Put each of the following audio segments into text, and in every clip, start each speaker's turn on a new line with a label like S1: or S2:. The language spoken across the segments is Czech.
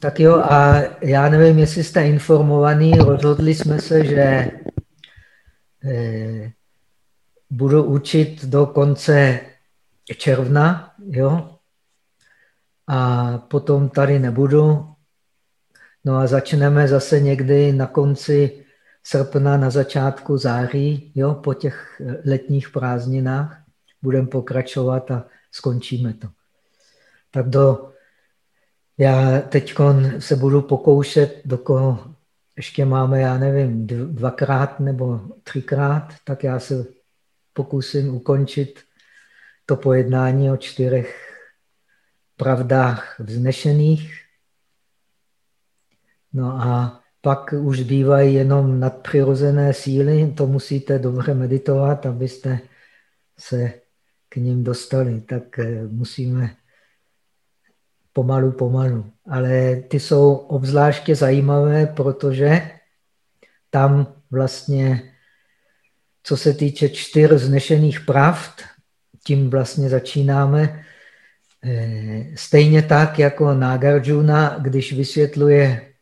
S1: Tak jo, a já nevím, jestli jste informovaný, rozhodli jsme se, že eh, budu učit do konce června, jo, a potom tady nebudu. No a začneme zase někdy na konci srpna, na začátku září, jo, po těch letních prázdninách. Budeme pokračovat a skončíme to. Tak do já teď se budu pokoušet, do koho ještě máme, já nevím, dvakrát nebo třikrát, tak já se pokusím ukončit to pojednání o čtyřech pravdách vznešených. No a pak už bývají jenom nadpřirozené síly, to musíte dobře meditovat, abyste se k ním dostali. Tak eh, musíme pomalu, pomalu. Ale ty jsou obzvláště zajímavé, protože tam vlastně, co se týče čtyř znešených pravd, tím vlastně začínáme. Eh, stejně tak jako Nagarjuna, když vysvětluje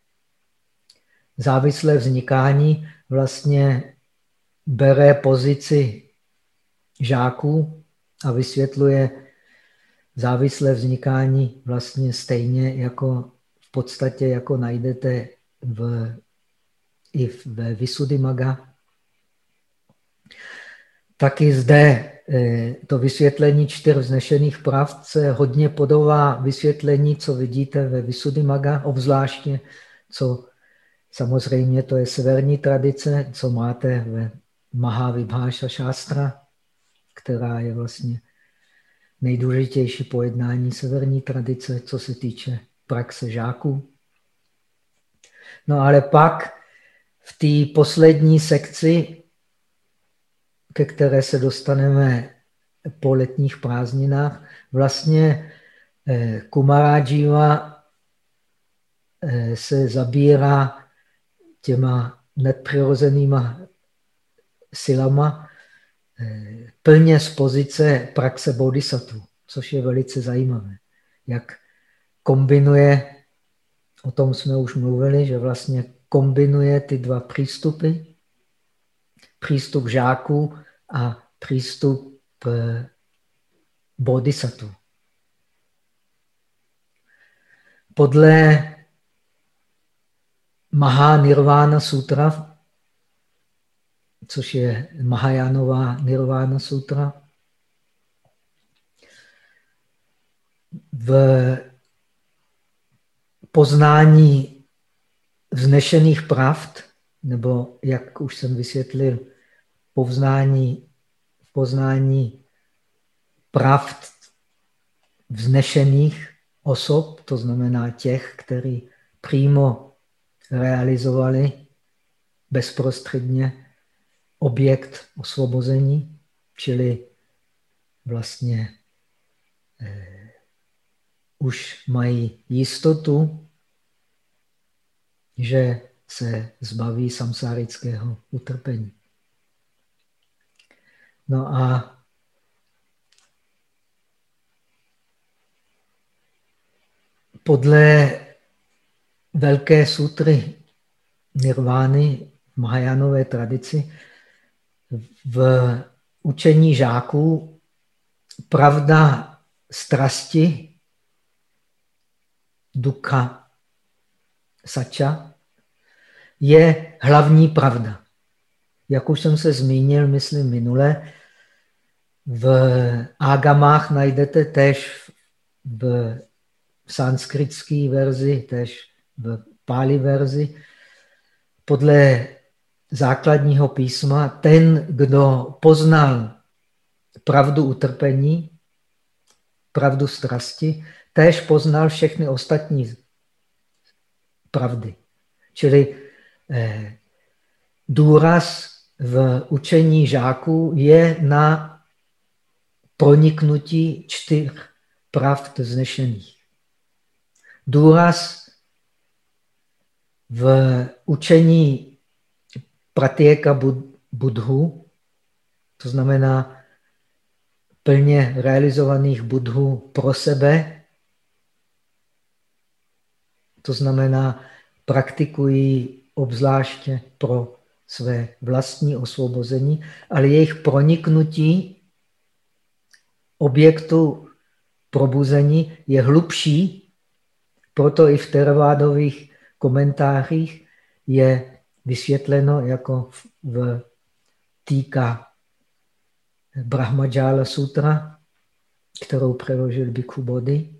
S1: závislé vznikání, vlastně bere pozici žáků a vysvětluje závislé vznikání vlastně stejně jako v podstatě jako najdete v, i ve Visuddhimaga. Taky zde eh, to vysvětlení čtyř vznešených pravd se hodně podobá vysvětlení, co vidíte ve Visuddhimaga, obzvláště, co samozřejmě to je severní tradice, co máte ve Mahavibháša šástra, která je vlastně nejdůležitější pojednání severní tradice, co se týče praxe žáků. No ale pak v té poslední sekci, ke které se dostaneme po letních prázdninách, vlastně eh, Kumarajiva eh, se zabírá těma nadpřirozenýma silama, plně z pozice praxe bodhisattva, což je velice zajímavé. Jak kombinuje, o tom jsme už mluvili, že vlastně kombinuje ty dva přístupy, přístup žáků a přístup eh, bodhisattva. Podle Maha Sutra což je Mahajánová Nirvana Sutra. V poznání vznešených pravd, nebo jak už jsem vysvětlil, poznání, poznání pravd vznešených osob, to znamená těch, kteří přímo realizovali bezprostředně objekt osvobození, čili vlastně eh, už mají jistotu, že se zbaví samsárického utrpení. No a podle velké sutry nirvány v Mahajánové tradici v učení žáků pravda strasti, duka, sača, je hlavní pravda. Jak už jsem se zmínil, myslím minule, v ágamách najdete tež v sanskritské verzi, tež v páli verzi. Podle základního písma, ten, kdo poznal pravdu utrpení, pravdu strasti, též poznal všechny ostatní pravdy. Čili eh, důraz v učení žáků je na proniknutí čtyř pravd znešených. Důraz v učení pratyeka budhu, to znamená plně realizovaných budhů pro sebe, To znamená, praktikují obzvláště pro své vlastní osvobození, ale jejich proniknutí objektu probuzení je hlubší, proto i v teravádových komentářích je vysvětleno jako v týka Brahmajala Sutra, kterou přeložil Bhikkhu Bodhi,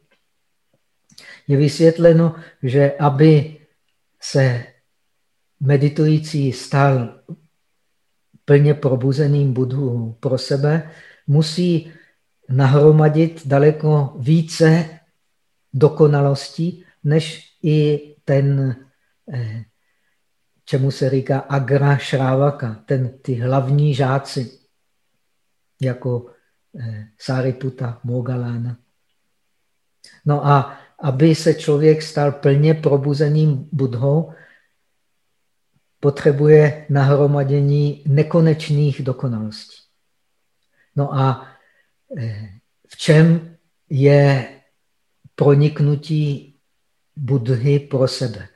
S1: je vysvětleno, že aby se meditující stal plně probuzeným budhu pro sebe, musí nahromadit daleko více dokonalostí, než i ten, eh, čemu se říká agra šrávaka, ten, ty hlavní žáci, jako eh, Sariputa, Mogalana. No a aby se člověk stal plně probuzeným budhou, potřebuje nahromadění nekonečných dokonalostí. No a eh, v čem je proniknutí budhy pro sebe?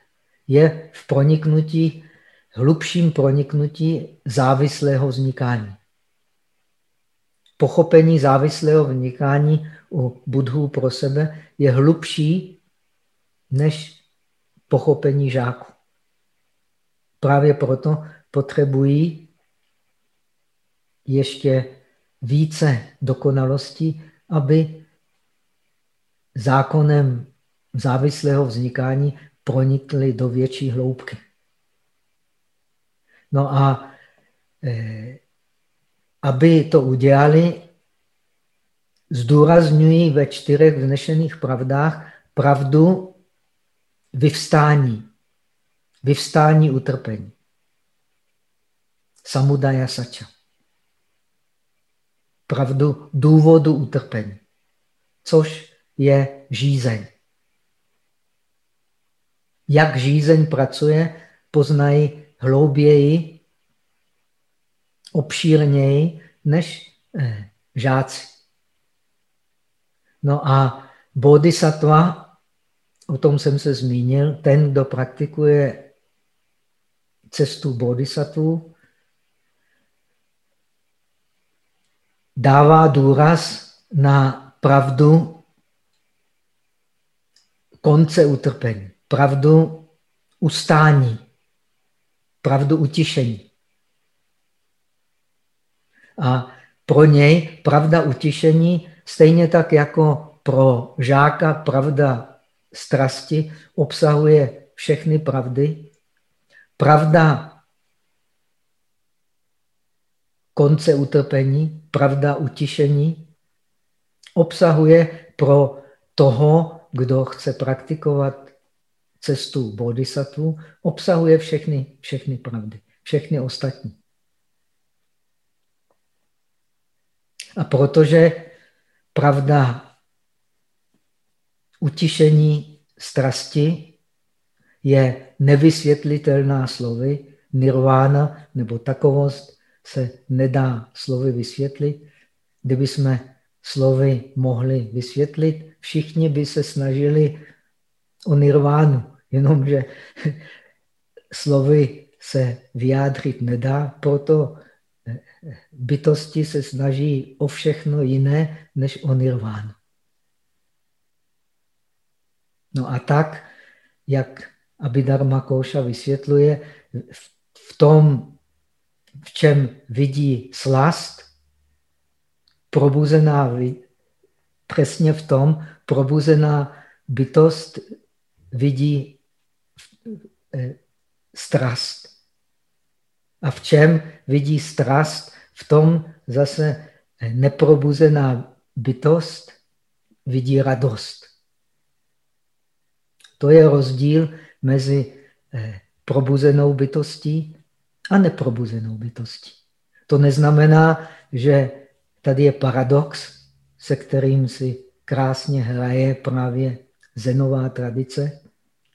S1: Je v proniknutí, hlubším proniknutí závislého vznikání. Pochopení závislého vznikání u budhů pro sebe je hlubší než pochopení žáků. Právě proto potřebují ještě více dokonalosti, aby zákonem závislého vznikání pronikly do větší hloubky. No a eh, aby to udělali, zdůrazňují ve čtyřech vznešených pravdách pravdu vyvstání. Vyvstání utrpení. Samudaya sača. Pravdu důvodu utrpení. Což je žízeň. Jak žízeň pracuje, poznají hlouběji, obšírněji než eh, žáci. No a bodhisattva, o tom jsem se zmínil, ten, kdo praktikuje cestu bodhisattva, dává důraz na pravdu konce utrpení, pravdu ustání, pravdu utišení. A pro něj pravda utišení, stejně tak jako pro žáka pravda strasti, obsahuje všechny pravdy, Pravda konce utrpení, pravda utišení, obsahuje pro toho, kdo chce praktikovat cestu bodhisattva, obsahuje všechny, všechny pravdy, všechny ostatní. A protože pravda utišení strasti je nevysvětlitelná slovy, nirvána nebo takovost se nedá slovy vysvětlit. Kdyby jsme slovy mohli vysvětlit, všichni by se snažili o nirvánu, jenomže slovy se vyjádřit nedá, proto bytosti se snaží o všechno jiné, než o nirvánu. No a tak, jak Abhidharma Koša vysvětluje, v tom, v čem vidí slast, probuzená, přesně v tom, probuzená bytost vidí strast. A v čem vidí strast? V tom zase neprobuzená bytost vidí radost. To je rozdíl mezi eh, probuzenou bytostí a neprobuzenou bytostí. To neznamená, že tady je paradox, se kterým si krásně hraje právě zenová tradice,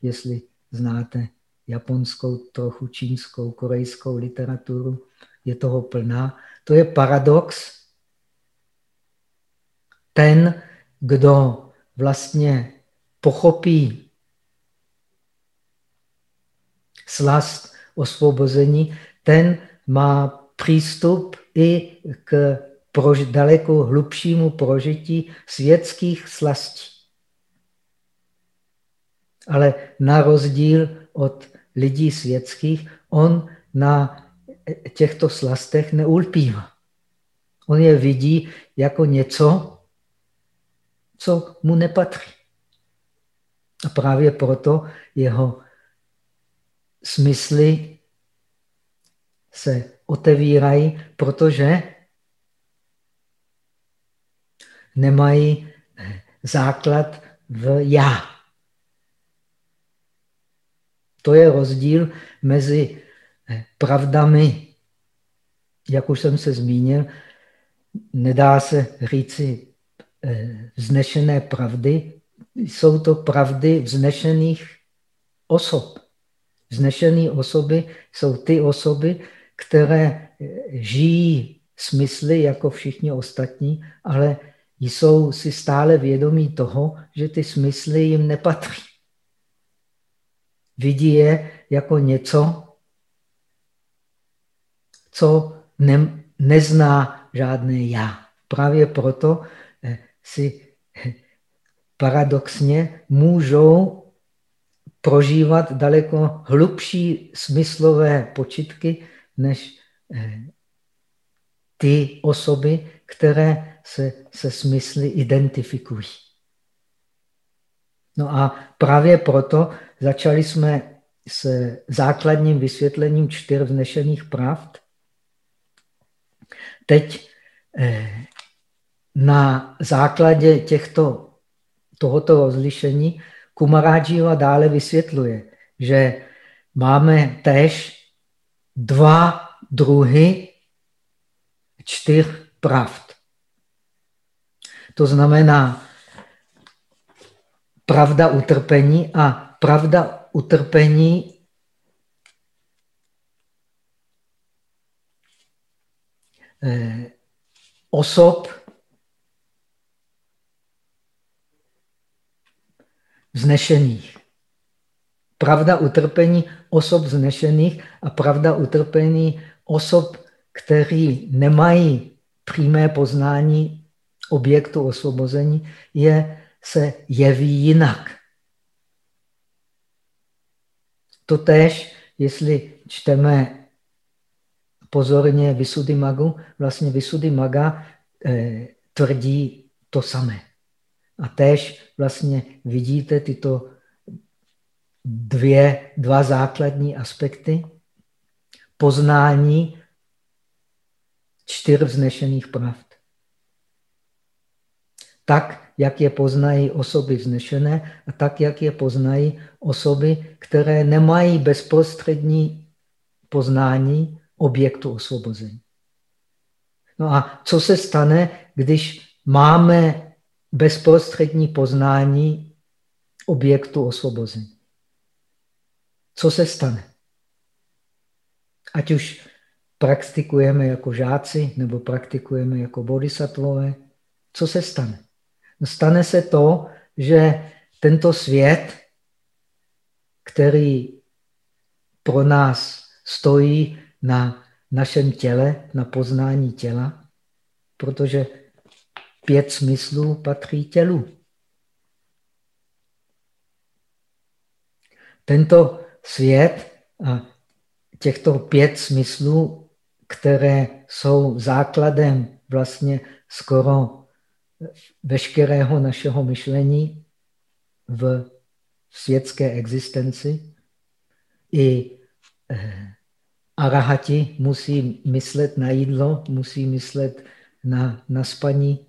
S1: jestli znáte japonskou, trochu čínskou, korejskou literaturu, je toho plná. To je paradox. Ten, kdo vlastně pochopí slast osvobození, ten má přístup i k prož daleko hlubšímu prožití světských slastí. Ale na rozdíl od lidí světských, on na těchto slastech neulpívá. On je vidí jako něco, co mu nepatří. A právě proto jeho smysly se otevírají, protože nemají základ v já. To je rozdíl mezi pravdami, jak už jsem se zmínil, nedá se říci eh, vznešené pravdy, jsou to pravdy vznešených osob. Vznešené osoby jsou ty osoby, které eh, žijí smysly jako všichni ostatní, ale jsou si stále vědomí toho, že ty smysly jim nepatří. Vidí je jako něco, co ne, nezná žádné já. Právě proto eh, si eh, paradoxně můžou prožívat daleko hlubší smyslové počitky než eh, ty osoby, které se se smysly identifikují. No a právě proto začali jsme s základním vysvětlením čtyř vznešených pravd. Teď eh, na základě těchto, tohoto rozlišení Kumaráživa dále vysvětluje, že máme též dva druhy čtyř pravd. To znamená pravda utrpení a pravda utrpení eh, osob vznešených. Pravda utrpení osob vznešených a pravda utrpení osob, kteří nemají přímé poznání objektu osvobození, je, se jeví jinak. Totež, jestli čteme pozorně Magu, vlastně Maga eh, tvrdí to samé. A též vlastně vidíte tyto dvě, dva základní aspekty. Poznání čtyř vznešených pravd. Tak, jak je poznají osoby vznešené a tak, jak je poznají osoby, které nemají bezprostřední poznání objektu osvobození. No a co se stane, když máme bezprostřední poznání objektu osvobození? Co se stane? Ať už praktikujeme jako žáci nebo praktikujeme jako bodhisattvové, co se stane? Stane se to, že tento svět, který pro nás stojí na našem těle, na poznání těla, protože pět smyslů patří tělu. Tento svět a těchto pět smyslů, které jsou základem vlastně skoro veškerého našeho myšlení v světské existenci, i eh, arahati musí myslet na jídlo, musí myslet na, na spaní,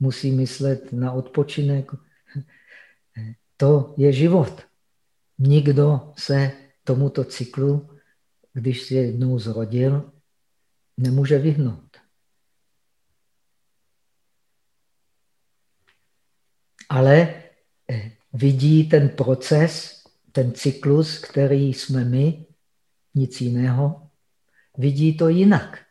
S1: musí myslet na odpočinek. To je život. Nikdo se tomuto cyklu, když se jednou zrodil, nemůže vyhnout. Ale eh, vidí ten proces, ten cyklus, který jsme my, nic jiného, vidí to jinak.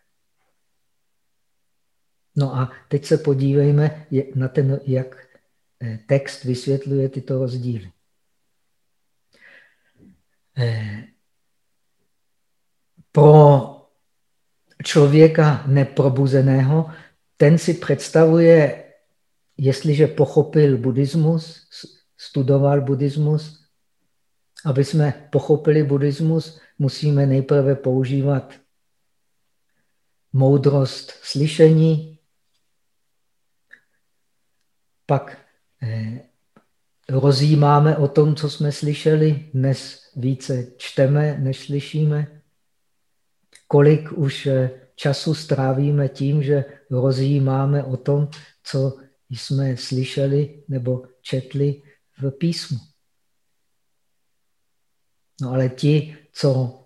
S1: No a teď se podívejme na ten, jak eh, text vysvětluje tyto rozdíly. Eh, pro člověka neprobuzeného, ten si představuje, jestliže pochopil buddhismus, studoval buddhismus, aby jsme pochopili buddhismus, musíme nejprve používat moudrost slyšení, pak eh, rozjímáme o tom, co jsme slyšeli, dnes více čteme, než slyšíme. Kolik už eh, času strávíme tím, že rozjímáme o tom, co jsme slyšeli nebo četli v písmu. No ale ti, co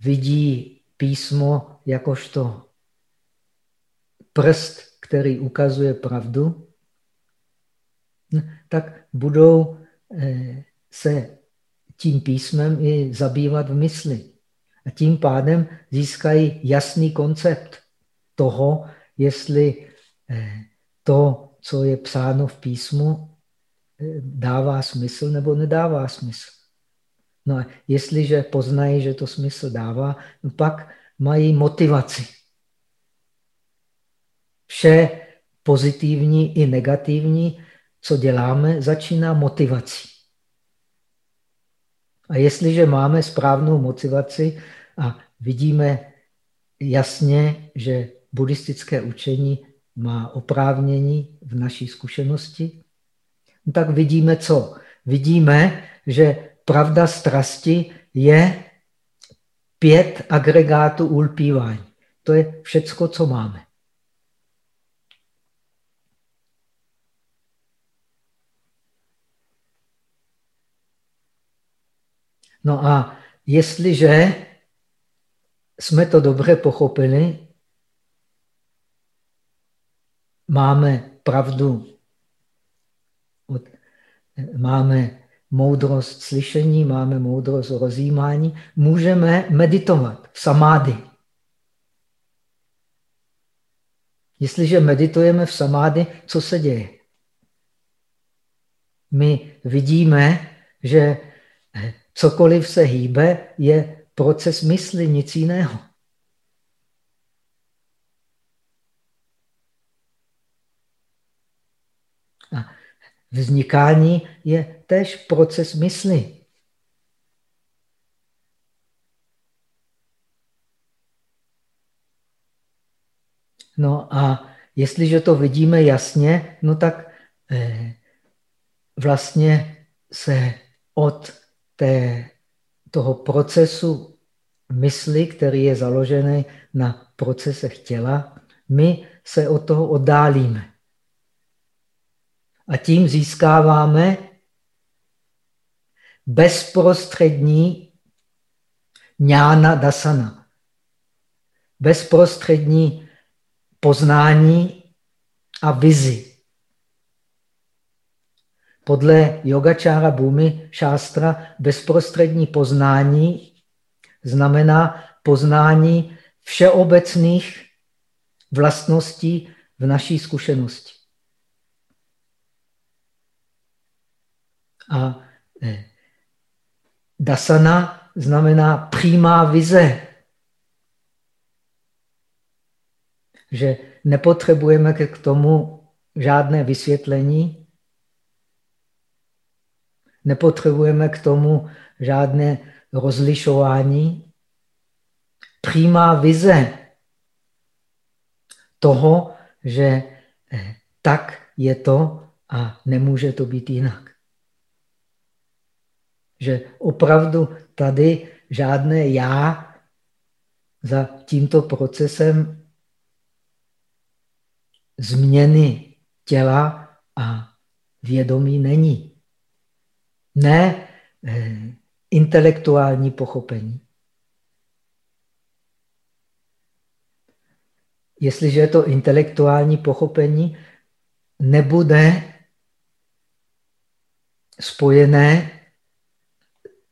S1: vidí písmo jakožto prst, který ukazuje pravdu, tak budou eh, se tím písmem i zabývat v mysli. A tím pádem získají jasný koncept toho, jestli eh, to, co je psáno v písmu, eh, dává smysl nebo nedává smysl. No a jestliže poznají, že to smysl dává, no pak mají motivaci. Vše pozitivní i negativní, co děláme, začíná motivací. A jestliže máme správnou motivaci a vidíme jasně, že buddhistické učení má oprávnění v naší zkušenosti, no tak vidíme co? Vidíme, že pravda strasti je pět agregátů ulpívání. To je všecko, co máme. No a jestliže jsme to dobře pochopili, máme pravdu, máme moudrost slyšení, máme moudrost rozjímání, můžeme meditovat v samády. Jestliže meditujeme v samády, co se děje? My vidíme, že cokoliv se hýbe, je proces mysli, nic jiného. A vznikání je tež proces mysli. No a jestliže to vidíme jasně, no tak eh, vlastně se od té, toho procesu mysli, který je založený na procesech těla, my se od toho oddálíme. A tím získáváme bezprostřední ňána dasana. Bezprostřední poznání a vizi. Podle yogačára Bhumi šástra bezprostřední poznání znamená poznání všeobecných vlastností v naší zkušenosti. A eh, dasana znamená přímá vize. Že nepotřebujeme k tomu žádné vysvětlení, Nepotřebujeme k tomu žádné rozlišování. Přímá vize toho, že eh, tak je to a nemůže to být jinak. Že opravdu tady žádné já za tímto procesem změny těla a vědomí není ne eh, intelektuální pochopení. Jestliže je to intelektuální pochopení, nebude spojené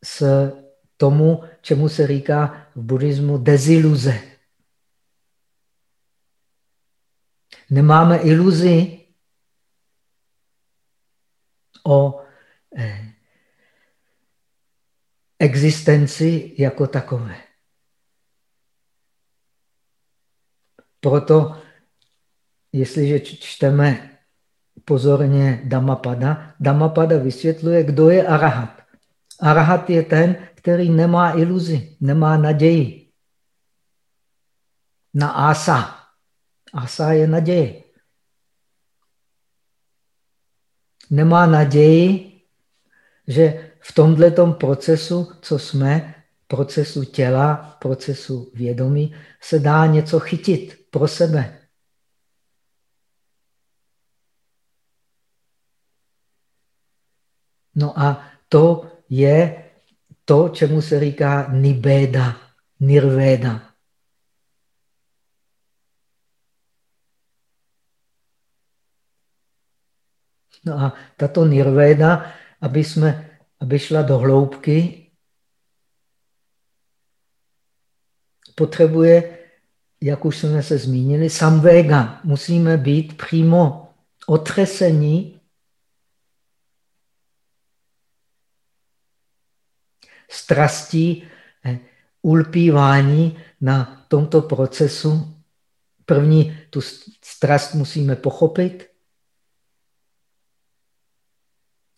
S1: s tomu, čemu se říká v buddhismu deziluze. Nemáme iluzi o eh, existenci jako takové. proto, jestliže čteme pozorně Dhammapada, Dhammapada vysvětluje, kdo je arahat. Arahat je ten, který nemá iluzi, nemá naději. Na asa. Asa je naděje. Nemá naději, že v tomto procesu, co jsme, procesu těla, procesu vědomí, se dá něco chytit pro sebe. No a to je to, čemu se říká nibéda, nirvéda. No a tato nirvéda, aby, jsme, aby šla do hloubky, potřebuje, jak už jsme se zmínili, samvega. Musíme být přímo otřesení strastí, eh, ulpívání na tomto procesu. První tu strast musíme pochopit.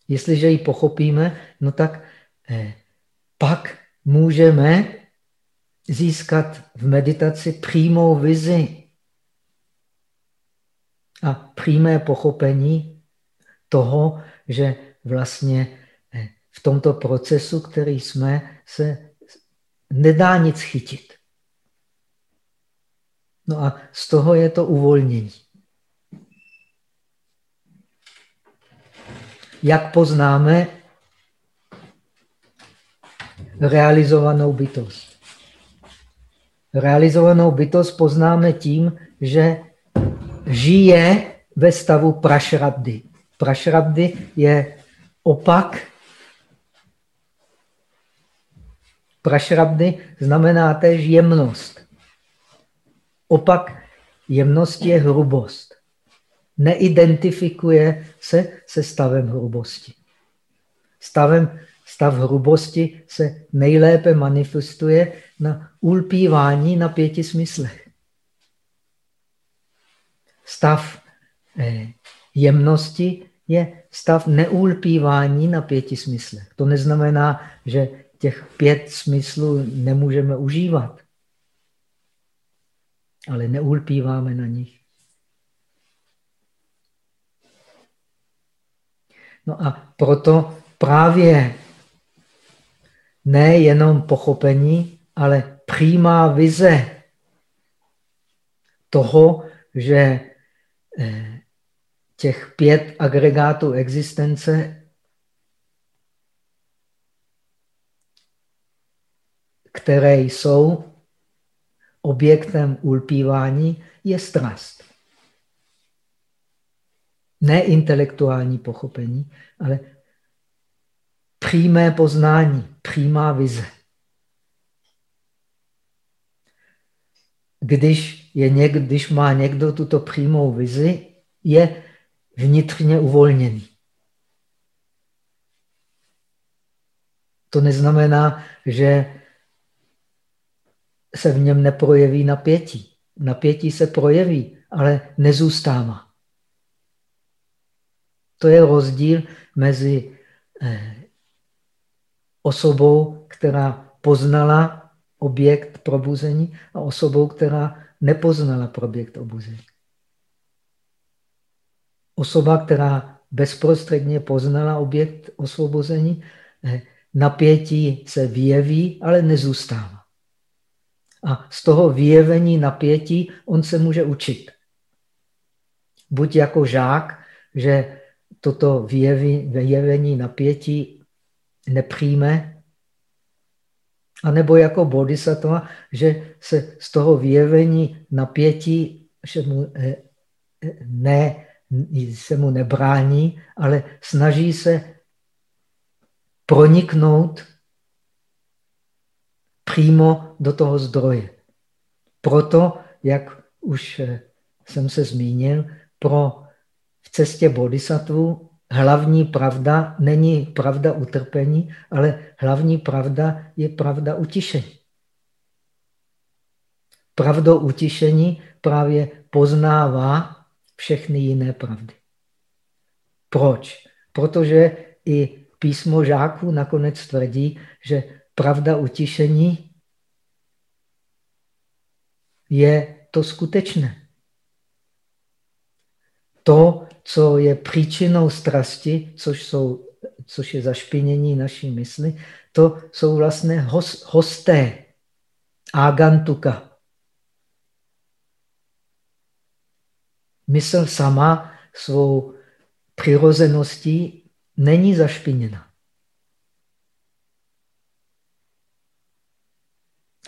S1: Jestliže ji pochopíme, no tak eh, pak můžeme získat v meditaci přímou vizi a přímé pochopení toho, že vlastně v tomto procesu, který jsme, se nedá nic chytit. No a z toho je to uvolnění. Jak poznáme realizovanou bytost? Realizovanou bytost poznáme tím, že žije ve stavu prašrabdy. Prašrabdy je opak Prašrabdy znamená též jemnost. Opak jemnosti je hrubost. Neidentifikuje se se stavem hrubosti. Stavem, stav hrubosti se nejlépe manifestuje na ulpívání na pěti smyslech. Stav eh, jemnosti je stav neulpívání na pěti smyslech. To neznamená, že těch pět smyslů nemůžeme užívat, ale neulpíváme na nich. No a proto právě nejenom pochopení, ale přímá vize toho, že eh, těch pět agregátů existence které jsou objektem ulpívání, je strast. Ne intelektuální pochopení, ale přímé poznání, přímá vize. Když, je někdo, když má někdo tuto přímou vizi, je vnitřně uvolněný. To neznamená, že se v něm neprojeví napětí. Napětí se projeví, ale nezůstává. To je rozdíl mezi eh, osobou, která poznala objekt probuzení a osobou, která nepoznala objekt obuzení. Osoba, která bezprostředně poznala objekt osvobození, eh, napětí se vyjeví, ale nezůstává. A z toho vyjevení napětí on se může učit. Buď jako žák, že toto vyjevení napětí nepřijme, anebo jako bodhisattva, že se z toho vyjevení napětí že mu, eh, ne, se mu nebrání, ale snaží se proniknout přímo do toho zdroje. Proto, jak už eh, jsem se zmínil, pro v cestě bodhisattvu hlavní pravda není pravda utrpení, ale hlavní pravda je pravda utišení. pravdou utišení právě poznává všechny jiné pravdy. Proč? Protože i písmo žáků nakonec tvrdí, že pravda utišení je to skutečné. To, co je příčinou strasti, což, jsou, což je zašpinění naší mysli, to jsou vlastně host, hosté, agantuka. Mysl sama svou přirozeností není zašpiněna.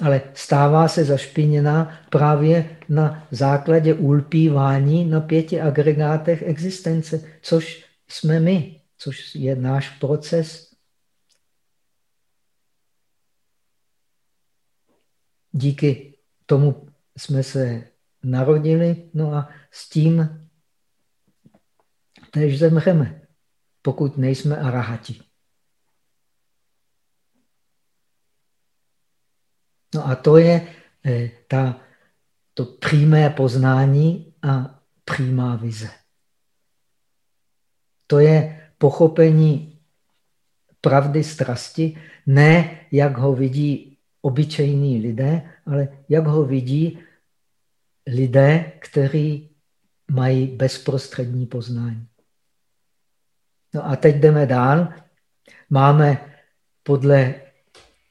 S1: Ale stává se zašpiněná právě na základě ulpívání na pěti agregátech existence, což jsme my, což je náš proces. Díky tomu jsme se narodili, no a s tím tež zemřeme, pokud nejsme arahati. No a to je eh, ta, to přímé poznání a přímá vize. To je pochopení pravdy strasti, ne jak ho vidí obyčejní lidé, ale jak ho vidí lidé, kteří mají bezprostřední poznání. No a teď jdeme dál. Máme podle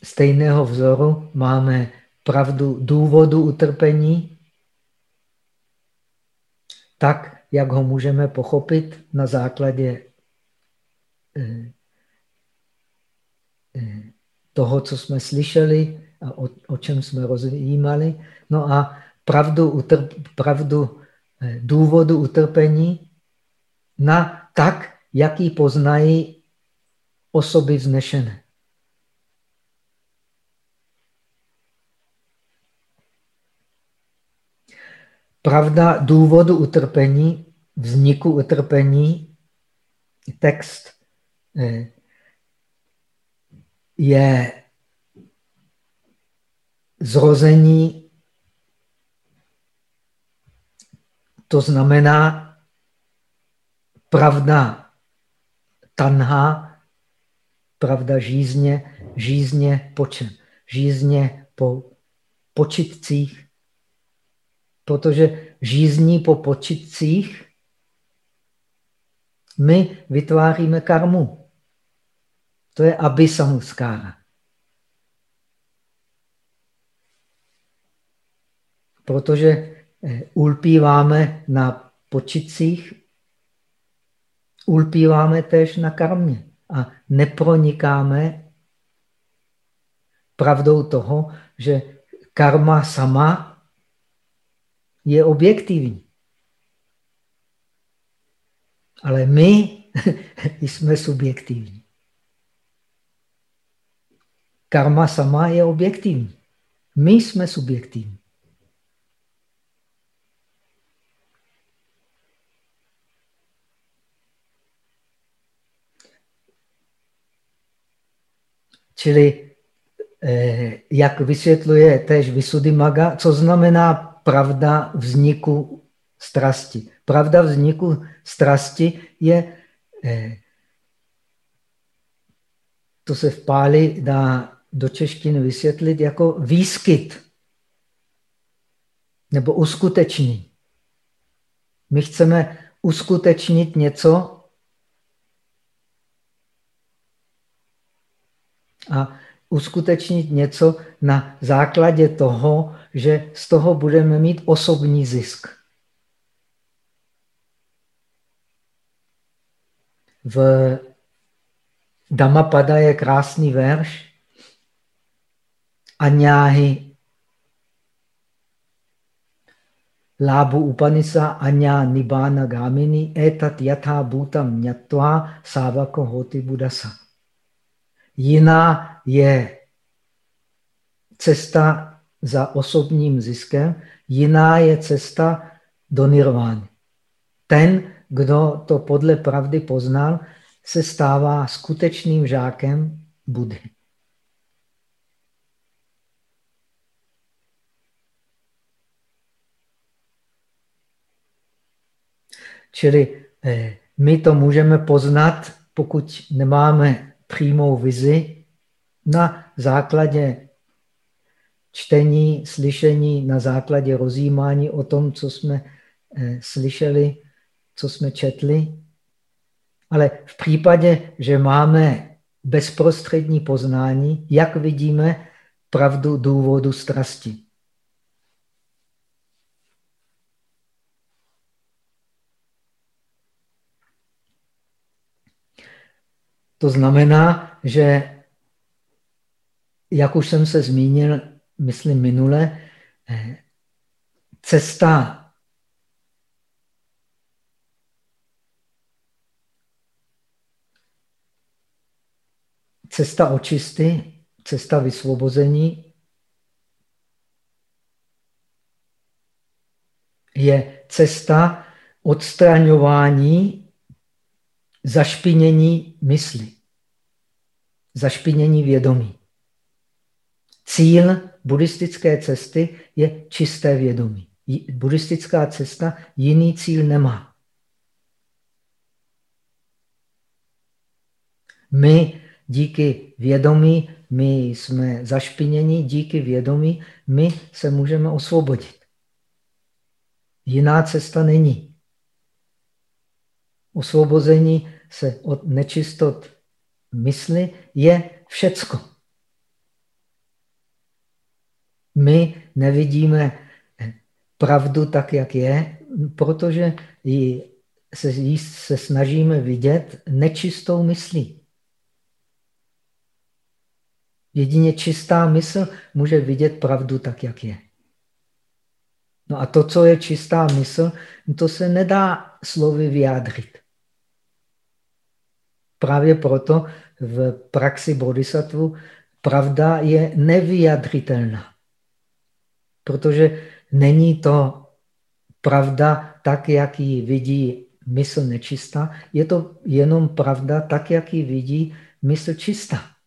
S1: stejného vzoru, máme pravdu důvodu utrpení, tak, jak ho můžeme pochopit na základě eh, eh, toho, co jsme slyšeli a o, o čem jsme rozjímali. No a pravdu, utrp, pravdu eh, důvodu utrpení na tak, jaký poznají osoby vznešené. Pravda důvodu utrpení, vzniku utrpení, text eh, je zrození, to znamená pravda tanha, pravda žízně, žízně po čem? Žízně po počitcích, protože žízní po počitcích my vytváříme karmu. To je abisamuskára. Protože eh, ulpíváme na počitcích, ulpíváme též na karmě a nepronikáme pravdou toho, že karma sama je objektivní. Ale my jsme subjektivní. Karma sama je objektivní. My jsme subjektivní. Čili, eh, jak vysvětluje též Maga, co znamená pravda vzniku strasti. Pravda vzniku strasti je, eh, to se v páli dá do češtiny vysvětlit jako výskyt nebo uskutečnění. My chceme uskutečnit něco a uskutečnit něco na základě toho, že z toho budeme mít osobní zisk. V Dhammapada je krásný verš. Aňáhy Lábu Upanisa Aňá Nibána Gamini Etat Yatha Bhutam Nyatva Savako Hoti Budasa. Jiná je cesta za osobním ziskem, jiná je cesta do nirvány. Ten, kdo to podle pravdy poznal, se stává skutečným žákem Budhy. Čili eh, my to můžeme poznat, pokud nemáme přímou vizi, na základě čtení, slyšení, na základě rozjímání o tom, co jsme eh, slyšeli, co jsme četli. Ale v případě, že máme bezprostřední poznání, jak vidíme pravdu důvodu strasti. To znamená, že, jak už jsem se zmínil, myslím minule, eh, cesta cesta očisty, cesta vysvobození je cesta odstraňování zašpinění mysli, zašpinění vědomí. Cíl buddhistické cesty je čisté vědomí. Buddhistická cesta jiný cíl nemá. My díky vědomí, my jsme zašpiněni, díky vědomí my se můžeme osvobodit. Jiná cesta není. Osvobození se od nečistot mysli je všecko. My nevidíme pravdu tak, jak je, protože ji se, ji se snažíme vidět nečistou myslí. Jedině čistá mysl může vidět pravdu tak, jak je. No a to, co je čistá mysl, to se nedá slovy vyjádřit. Právě proto v praxi bodhisattva pravda je nevyjadřitelná. Protože není to pravda tak, jak ji vidí mysl nečistá, je to jenom pravda tak, jak ji vidí mysl čistá.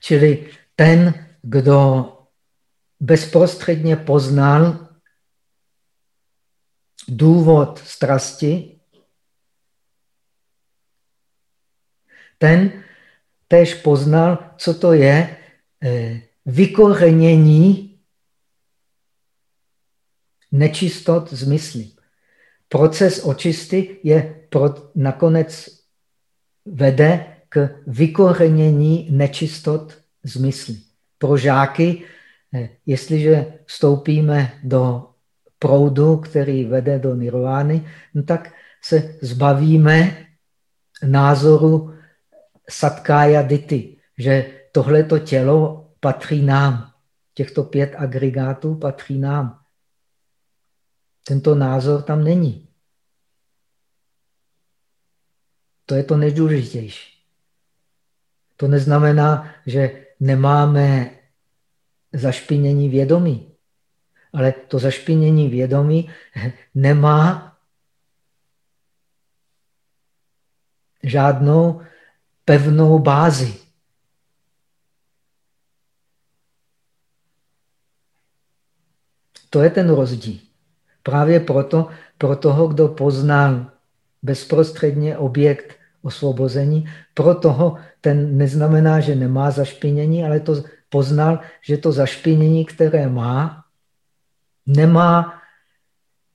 S1: Čili ten, kdo bezprostředně poznal důvod strasti, ten tež poznal, co to je eh, vykorenění nečistot z mysli. Proces očisty je pro, nakonec vede vykorenění nečistot z mysli. Pro žáky Eh, jestliže vstoupíme do proudu, který vede do nirvány, no tak se zbavíme názoru satkaya dity, že tohleto tělo patří nám. Těchto pět agregátů patří nám. Tento názor tam není. To je to nejdůležitější. To neznamená, že nemáme zašpinění vědomí. Ale to zašpinění vědomí nemá žádnou pevnou bázi. To je ten rozdíl. Právě proto, pro toho, kdo poznal bezprostředně objekt osvobození, pro toho ten neznamená, že nemá zašpinění, ale to poznal, že to zašpinění, které má, nemá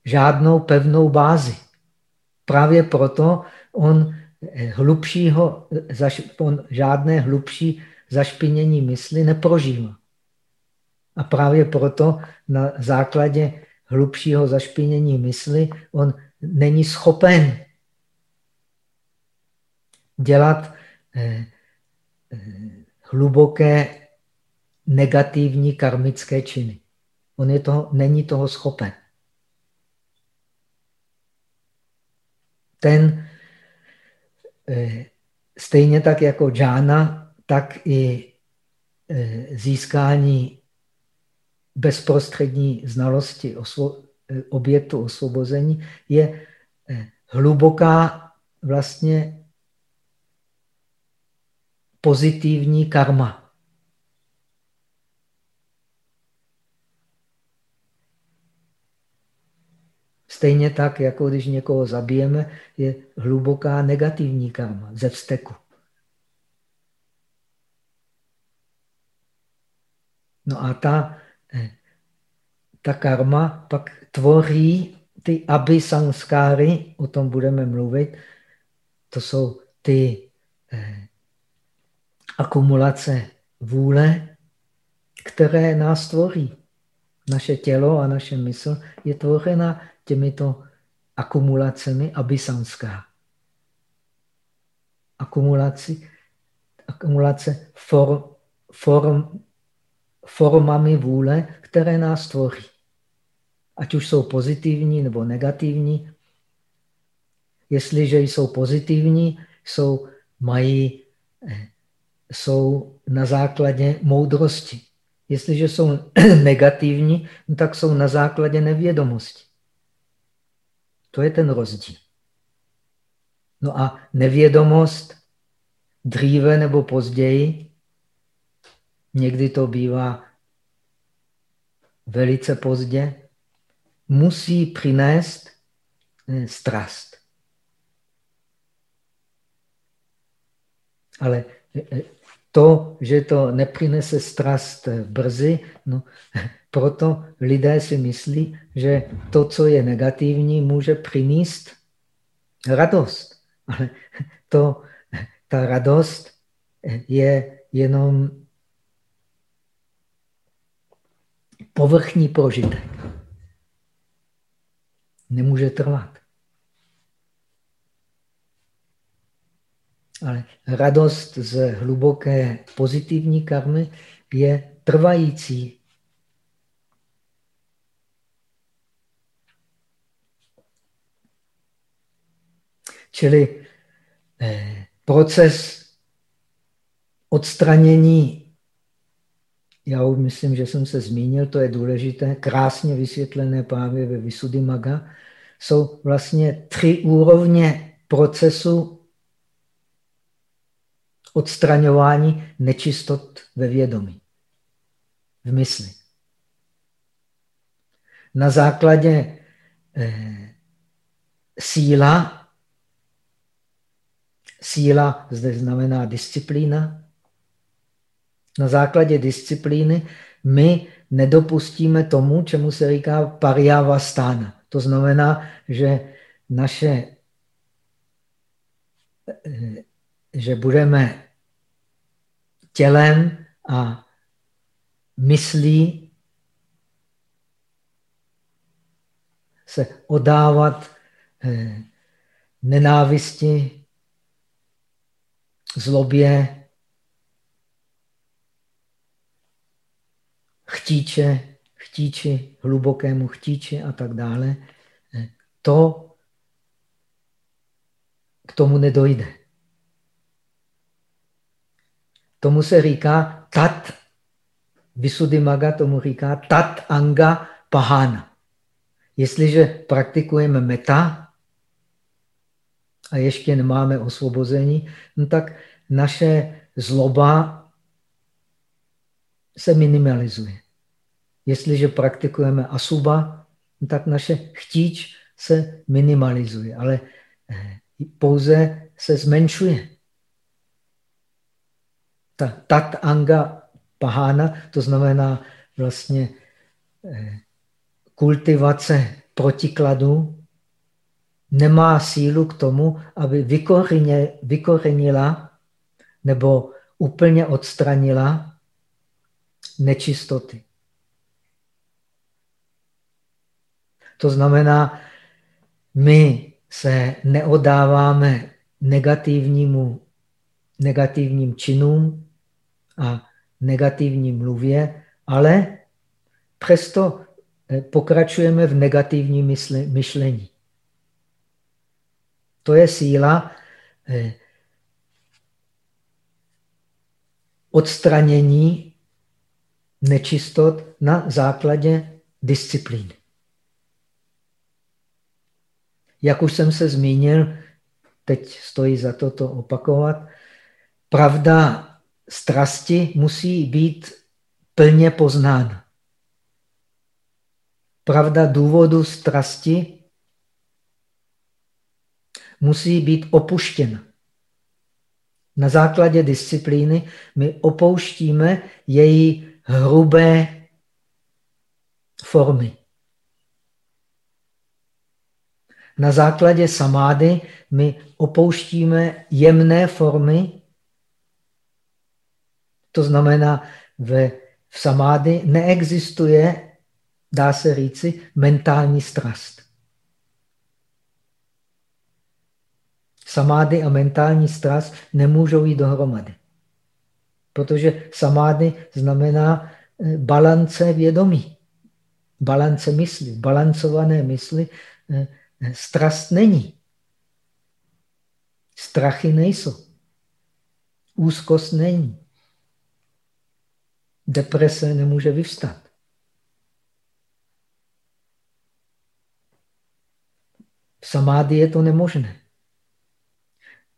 S1: žádnou pevnou bázi. Právě proto on, hlubšího, on žádné hlubší zašpinění mysli neprožívá. A právě proto na základě hlubšího zašpinění mysli on není schopen dělat eh, eh, hluboké negativní karmické činy. On je toho, není toho schopen. Ten eh, stejně tak jako džána, tak i získání bezprostřední znalosti osvo, objektu osvobození je hluboká vlastně pozitivní karma. Stejně tak, jako když někoho zabijeme, je hluboká negativní karma ze vzteku. No a ta, eh, ta karma pak tvoří ty aby o tom budeme mluvit, to jsou ty eh, akumulace vůle, které nás tvoří. Naše tělo a naše mysl je tvořena těmito akumulacemi abisanská. Akumulaci, akumulace form, form, formami vůle, které nás tvoří. Ať už jsou pozitivní nebo negativní. Jestliže jsou pozitivní, jsou, mají, eh, jsou na základě moudrosti. Jestliže jsou negativní, no tak jsou na základě nevědomosti. To je ten rozdíl. No a nevědomost dříve nebo později, někdy to bývá velice pozdě, musí přinést eh, strast. Ale eh, eh, to, že to nepřinese strast brzy, no, proto lidé si myslí, že to, co je negativní, může přinést radost. Ale to, ta radost je jenom povrchní prožitek. Nemůže trvat. Ale radost z hluboké pozitivní karmy je trvající. Čili eh, proces odstranění, já už myslím, že jsem se zmínil, to je důležité, krásně vysvětlené právě ve Visuddhimaga, jsou vlastně tři úrovně procesu odstraňování nečistot ve vědomí, v mysli. Na základě eh, síla, síla zde znamená disciplína, na základě disciplíny my nedopustíme tomu, čemu se říká pariavastána. To znamená, že naše eh, že budeme tělem a myslí se odávat eh, nenávisti, zlobě, chtíče, chtíči, hlubokému chtíči a tak dále, eh, to k tomu nedojde. Tomu se říká tat. Visuddhimaga tomu říká tat anga pahana. Jestliže praktikujeme meta a ještě nemáme osvobození, no tak naše zloba se minimalizuje. Jestliže praktikujeme asuba, no tak naše chtíč se minimalizuje, ale eh, pouze se zmenšuje tat anga pahana, to znamená vlastně eh, kultivace protikladu, nemá sílu k tomu, aby vykorenila nebo úplně odstranila nečistoty. To znamená, my se neodáváme negativnímu, negativním činům, a negativní mluvě, ale přesto eh, pokračujeme v negativním myšlení. To je síla eh, odstranění nečistot na základě disciplíny. Jak už jsem se zmínil, teď stojí za to to opakovat, pravda strasti musí být plně poznána. Pravda důvodu strasti musí být opuštěna. Na základě disciplíny my opouštíme její hrubé formy. Na základě samády my opouštíme jemné formy, to znamená, v, v samády neexistuje, dá se říci, mentální strast. Samády a mentální strast nemůžou jít dohromady. Protože samády znamená eh, balance vědomí, balance mysli, balancované mysli. Eh, strast není. Strachy nejsou. Úzkost není. Deprese nemůže vyvstat. V samády je to nemožné.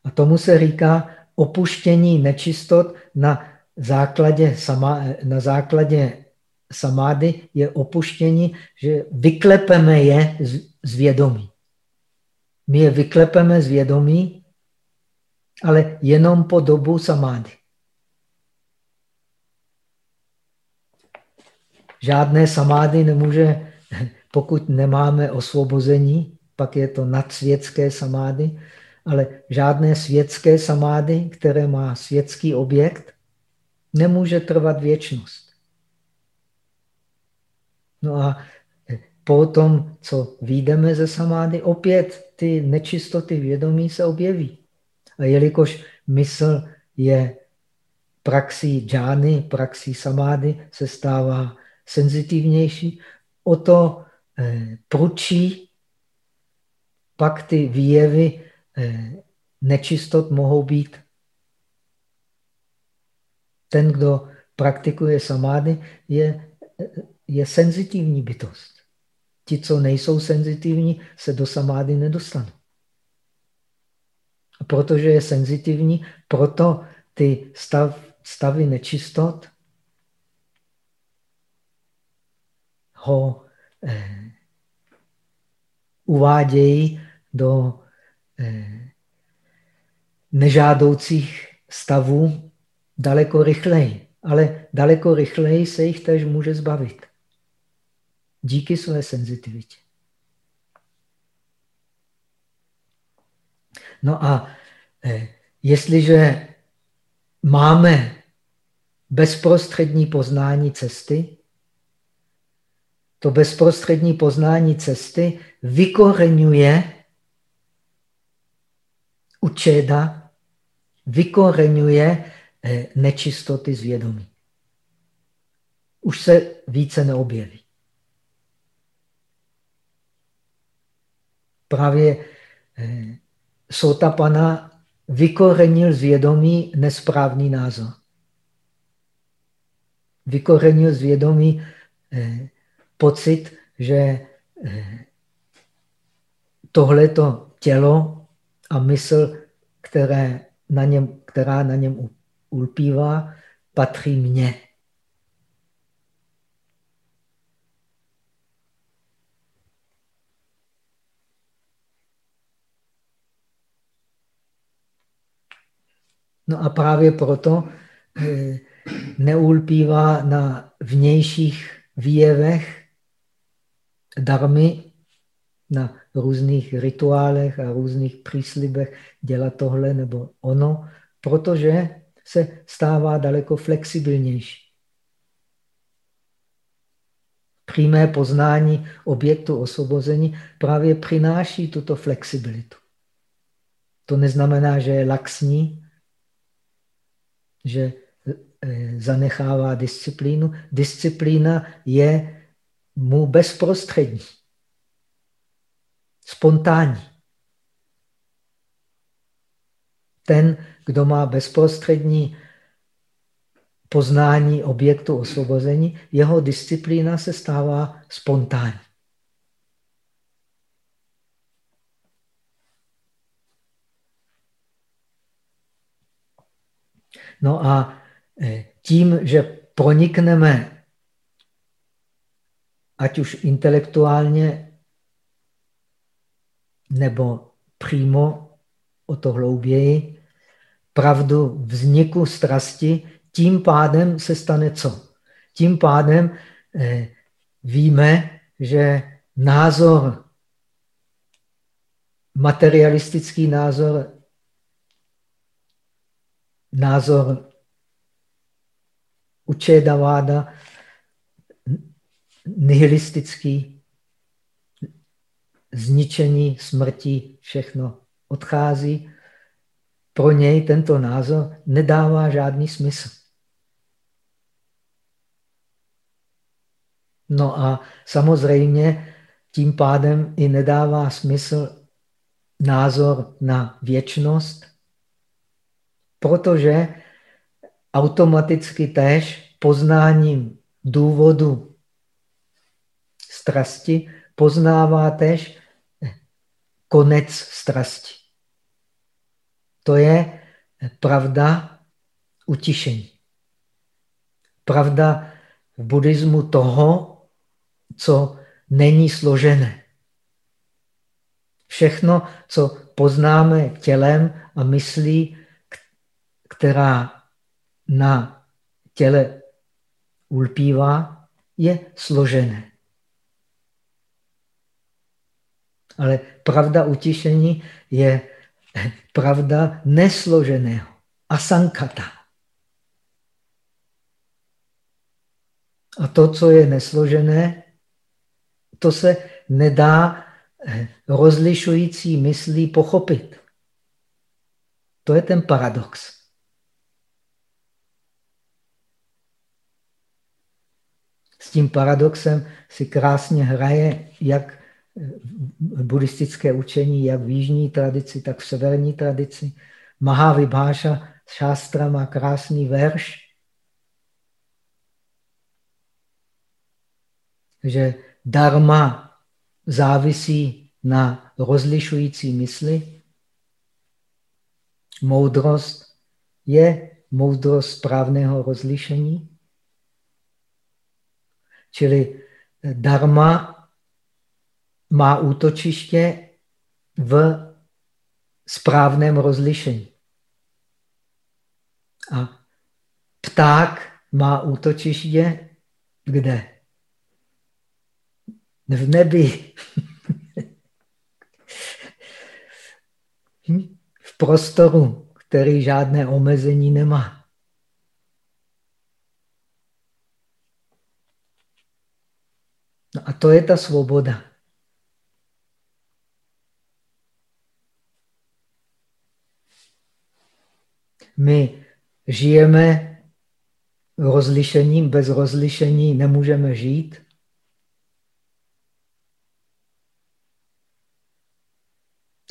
S1: A tomu se říká opuštění nečistot na základě, sama, na základě samády je opuštění, že vyklepeme je z vědomí. My je vyklepeme z vědomí, ale jenom po dobu samády. Žádné samády nemůže, pokud nemáme osvobození, pak je to nadsvětské samády, ale žádné světské samády, které má světský objekt, nemůže trvat věčnost. No a po tom, co výjdeme ze samády, opět ty nečistoty vědomí se objeví. A jelikož mysl je praxí džány, praxí samády, se stává senzitivnější, o to eh, pručí pak ty výjevy Eh, nečistot mohou být. Ten, kdo praktikuje samády, je, je senzitivní bytost. Ti, co nejsou senzitivní, se do samády nedostanou. A protože je senzitivní, proto ty stav, stavy nečistot ho eh, uvádějí do Eh, nežádoucích stavů daleko rychleji. Ale daleko rychleji se jich tež může zbavit. Díky své senzitivitě. No a eh, jestliže máme bezprostřední poznání cesty, to bezprostřední poznání cesty vykoreňuje učeda vykoreňuje eh, nečistoty z vědomí. Už se více neobjeví. Právě eh, Sotapana vykorenil z vědomí nesprávný názor. Vykorenil z vědomí eh, pocit, že tohleto tělo a mysl, které na něm, která na něm ulpívá, patří mně. No a právě proto eh, neulpívá na vnějších výjevech darmy, na různých rituálech a různých příslibech dělat tohle nebo ono, protože se stává daleko flexibilnější. Přímé poznání objektu osvobození právě přináší tuto flexibilitu. To neznamená, že je laxní, že e, zanechává disciplínu. Disciplína je mu bezprostřední spontánní. Ten, kdo má bezprostřední poznání objektu osvobození, jeho disciplína se stává spontánní. No a eh, tím, že pronikneme, ať už intelektuálně nebo přímo o to hlouběji, pravdu vzniku strasti, tím pádem se stane co? Tím pádem eh, víme, že názor, materialistický názor, názor Učedaváda, nihilistický, zničení, smrti, všechno odchází. Pro něj tento názor nedává žádný smysl. No a samozřejmě tím pádem i nedává smysl názor na věčnost, protože automaticky též poznáním důvodu strasti poznává též konec strasti. To je pravda utišení. Pravda v buddhismu toho, co není složené. Všechno, co poznáme tělem a myslí, která na těle ulpívá, je složené. Ale pravda utišení je pravda nesloženého, asankata. A to, co je nesložené, to se nedá eh, rozlišující myslí pochopit. To je ten paradox. S tím paradoxem si krásně hraje jak buddhistické učení, jak v jižní tradici, tak v severní tradici. Mahavibháša šástra má krásný verš, že Dharma závisí na rozlišující mysli. Moudrost je moudrost správného rozlišení. Čili dharma má útočiště v správném rozlišení. A pták má útočiště kde? v nebi. Hm? v prostoru, který žádné omezení nemá. No a to je ta svoboda. My žijeme rozlišením, bez rozlišení nemůžeme žít.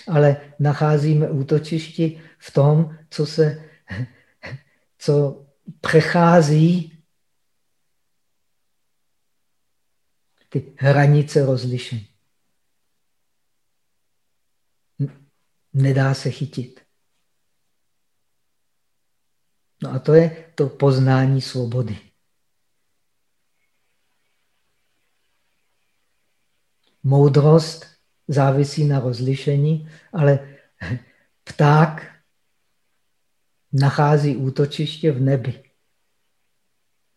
S1: ale nacházíme útočišti v tom, co se co přechází ty hranice rozlišení. Nedá se chytit. No a to je to poznání svobody. Moudrost závisí na rozlišení, ale pták nachází útočiště v nebi.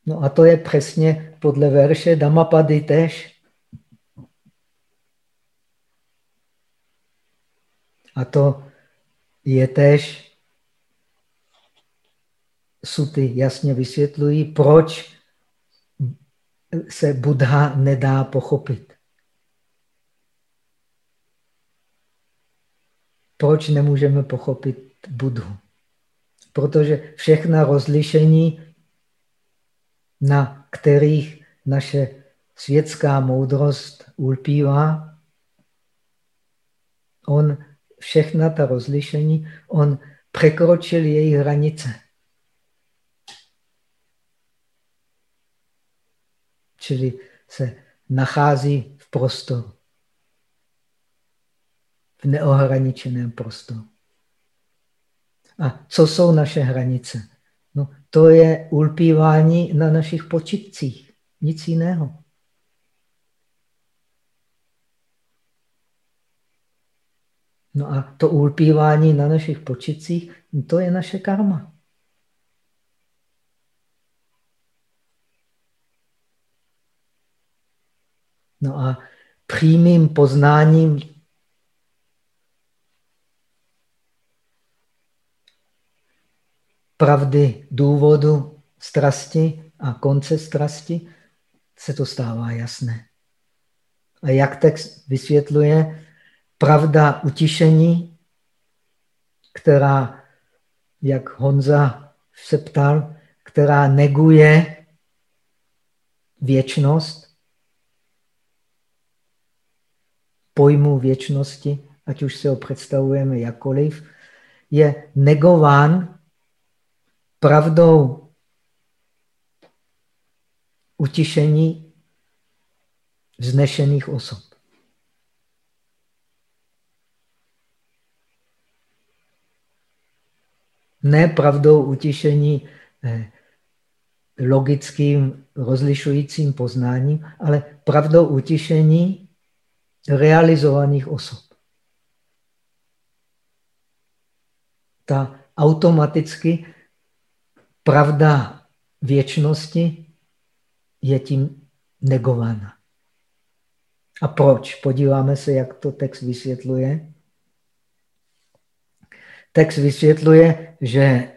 S1: No a to je přesně podle verše Damapady tež. A to je tež suty jasně vysvětlují, proč se Buddha nedá pochopit. Proč nemůžeme pochopit Budhu? Protože všechna rozlišení, na kterých naše světská moudrost ulpívá, on všechna ta rozlišení, on překročil její hranice. Čili se nachází v prostoru v neohraničeném prostoru. A co jsou naše hranice? No, to je ulpívání na našich počitcích. Nic jiného. No a to ulpívání na našich počicích, to je naše karma. No a přímým poznáním pravdy důvodu strasti a konce strasti se to stává jasné. A jak text vysvětluje, pravda utišení, která, jak Honza se ptal, která neguje věčnost, pojmu věčnosti, ať už si ho představujeme jakkoliv, je negován pravdou utišení vznešených osob. Ne pravdou utišení eh, logickým rozlišujícím poznáním, ale pravdou utišení realizovaných osob. Ta automaticky pravda věčnosti je tím negována. A proč? Podíváme se, jak to text vysvětluje. Text vysvětluje, že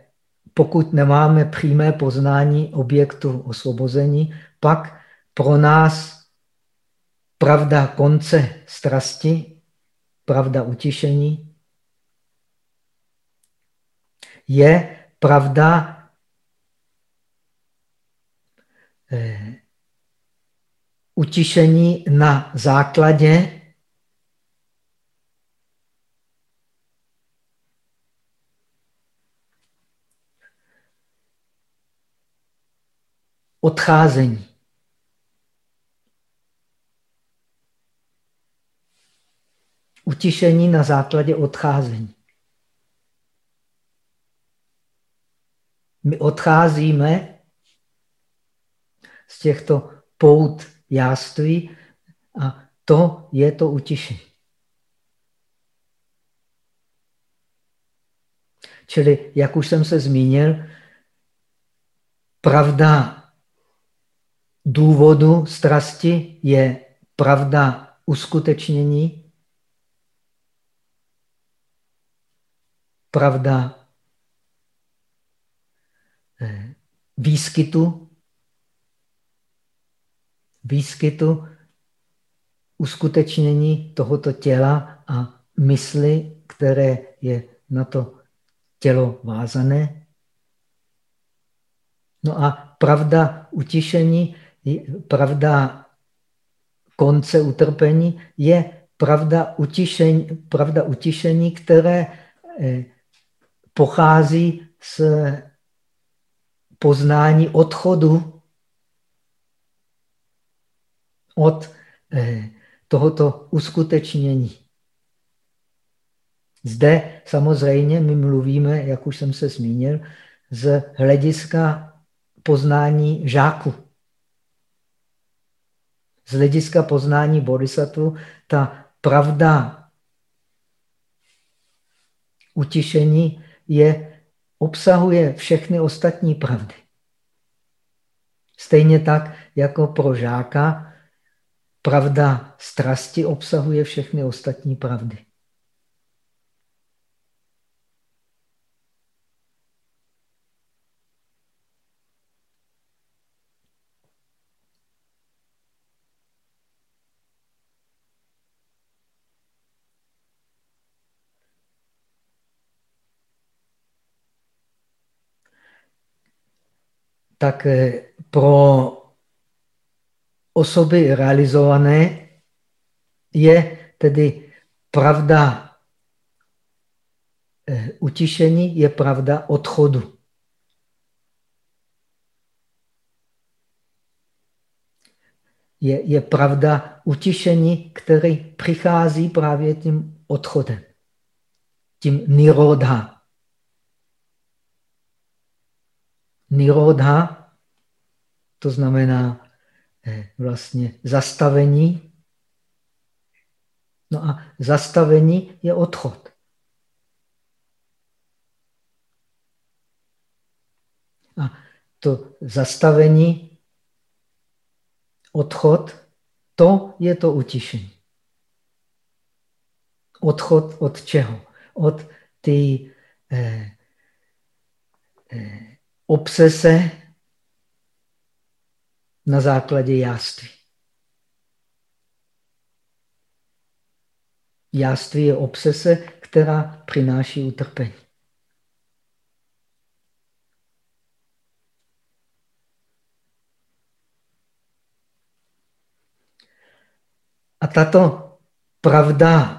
S1: pokud nemáme přímé poznání objektu osvobození, pak pro nás pravda konce strasti, pravda utišení, je pravda eh, utišení na základě odcházení. Utišení na základě odcházení. My odcházíme z těchto pout jáství a to je to utišení. Čili, jak už jsem se zmínil, pravda důvodu strasti je pravda uskutečnění, pravda eh, výskytu, výskytu uskutečnění tohoto těla a mysli, které je na to tělo vázané. No a pravda utišení pravda konce utrpení je pravda utišení, pravda utišení které eh, pochází z poznání odchodu od eh, tohoto uskutečnění. Zde samozřejmě my mluvíme, jak už jsem se zmínil, z hlediska poznání žáku z hlediska poznání bodhisattva ta pravda utišení je, obsahuje všechny ostatní pravdy. Stejně tak, jako pro žáka, pravda strasti obsahuje všechny ostatní pravdy. Tak eh, pro osoby realizované je tedy pravda eh, utišení, je pravda odchodu. Je, je pravda utišení, který přichází právě tím odchodem, tím nirodha. nirodha, to znamená eh, vlastně zastavení. No a zastavení je odchod. A to zastavení, odchod, to je to utišení. Odchod od čeho? Od ty eh, eh, obsese na základě jáství. Jáství je obsese, která přináší utrpení. A tato pravda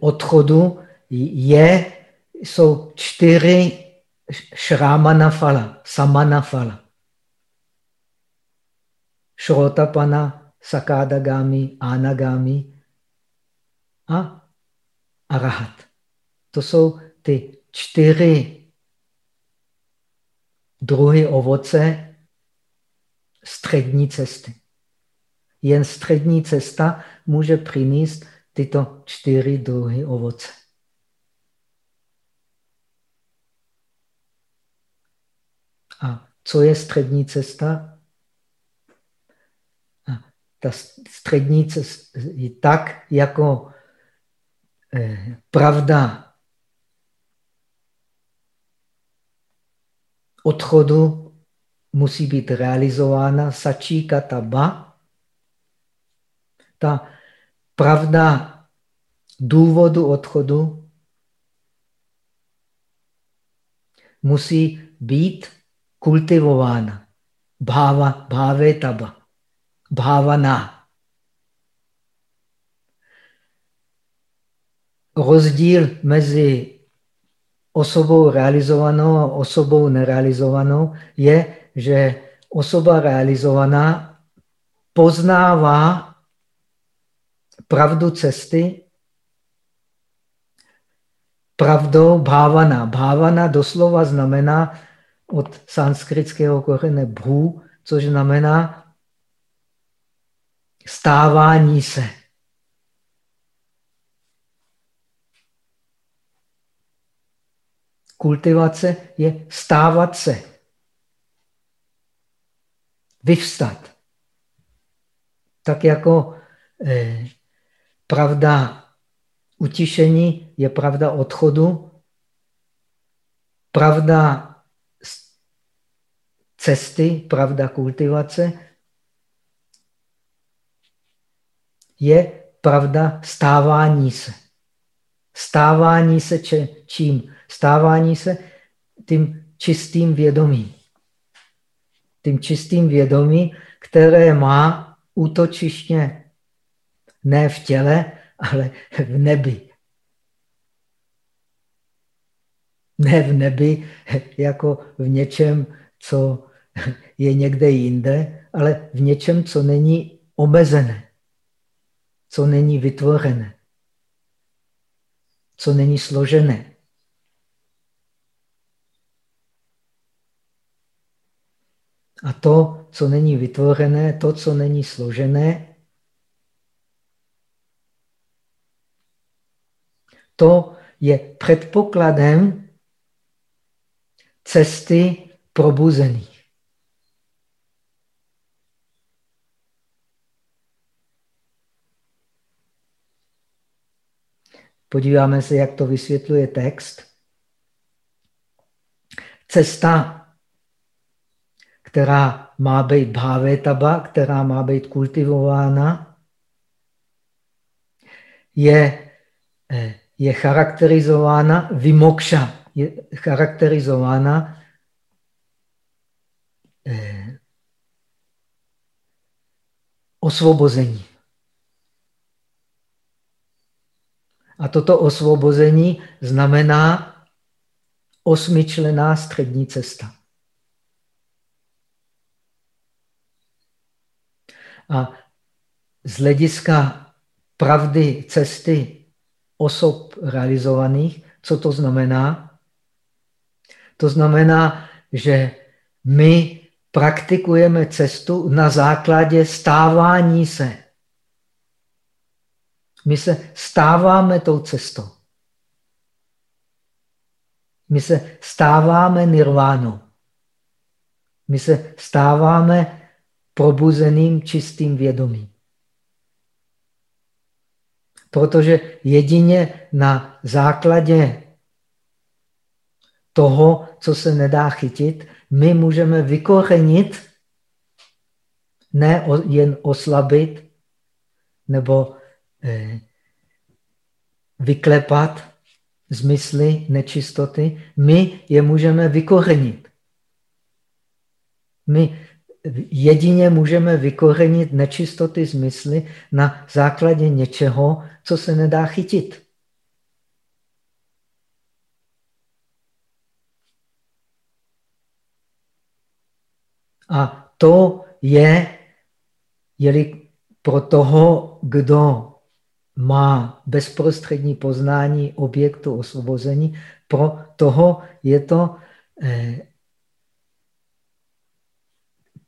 S1: odchodu je, jsou čtyři šrámana fala, samana fala. Šrotapana, Sakadagami, Anagami a Arahat. To jsou ty čtyři druhy ovoce střední cesty. Jen střední cesta může přinést tyto čtyři druhy ovoce. A co je střední cesta? ta střední cesta je tak, jako eh, pravda odchodu musí být realizována sačíka taba. Ta pravda důvodu odchodu musí být kultivována. Bhava, bhave taba bhavana. Rozdíl mezi osobou realizovanou a osobou nerealizovanou je, že osoba realizovaná poznává pravdu cesty pravdou bhavana. Bhavana doslova znamená od sanskritského korene bhu, což znamená stávání se. Kultivace je stávat se. Vyvstat. Tak jako eh, pravda utišení je pravda odchodu, pravda cesty, pravda kultivace je pravda stávání se. Stávání se če, čím? Stávání se tím čistým vědomím. Tím čistým vědomí, které má útočiště ne v těle, ale v nebi. Ne v nebi jako v něčem, co je někde jinde, ale v něčem, co není omezené co není vytvořené, co není složené. A to, co není vytvořené, to, co není složené, to je předpokladem cesty probuzených. Podíváme se, jak to vysvětluje text. Cesta, která má být bhavetaba, která má být kultivována, je, eh, je charakterizována vimokša, je charakterizována eh, osvobození. A toto osvobození znamená osmičlená střední cesta. A z hlediska pravdy cesty osob realizovaných, co to znamená? To znamená, že my praktikujeme cestu na základě stávání se. My se stáváme tou cestou. My se stáváme nirvánou. My se stáváme probuzeným čistým vědomím. Protože jedině na základě toho, co se nedá chytit, my můžeme vykorenit, ne jen oslabit nebo eh, vyklepat zmysly, nečistoty, my je můžeme vykorenit. My jedině můžeme vykorenit nečistoty zmysly na základě něčeho, co se nedá chytit. A to je, jeli pro toho, kdo má bezprostřední poznání objektu osvobození, pro toho je to eh,